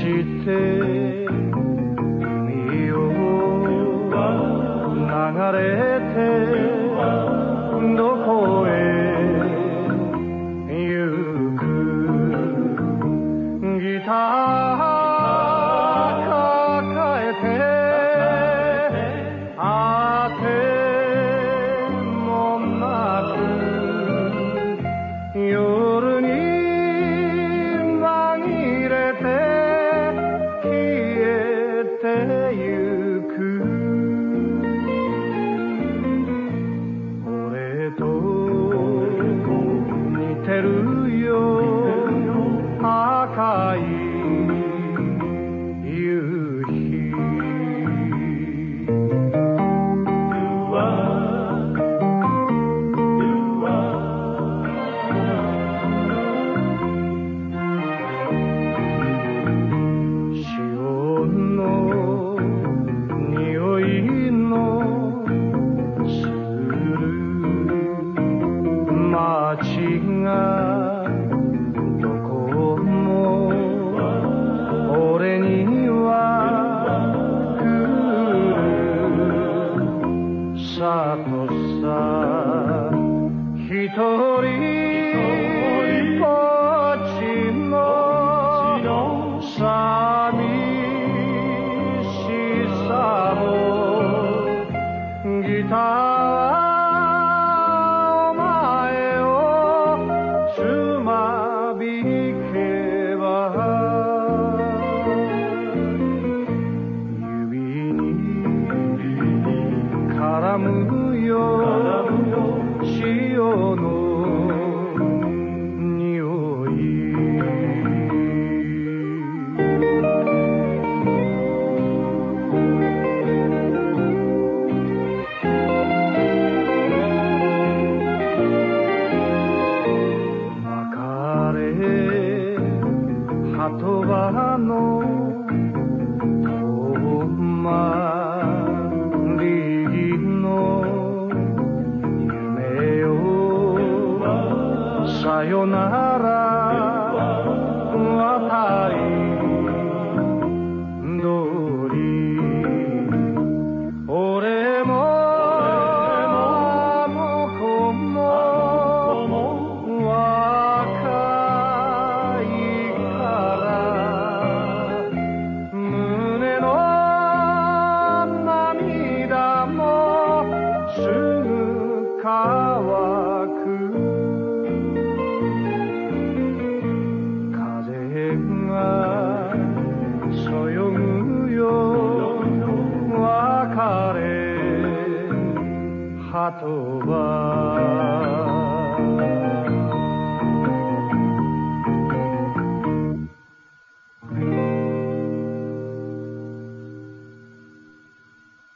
して流れてどこ街がどこも俺には来る。さとさ一人ぼっちの寂しさもギター絡むよ。潮のさよなら渡り鳥俺も向こうも若いから胸の涙もすぐ हाथों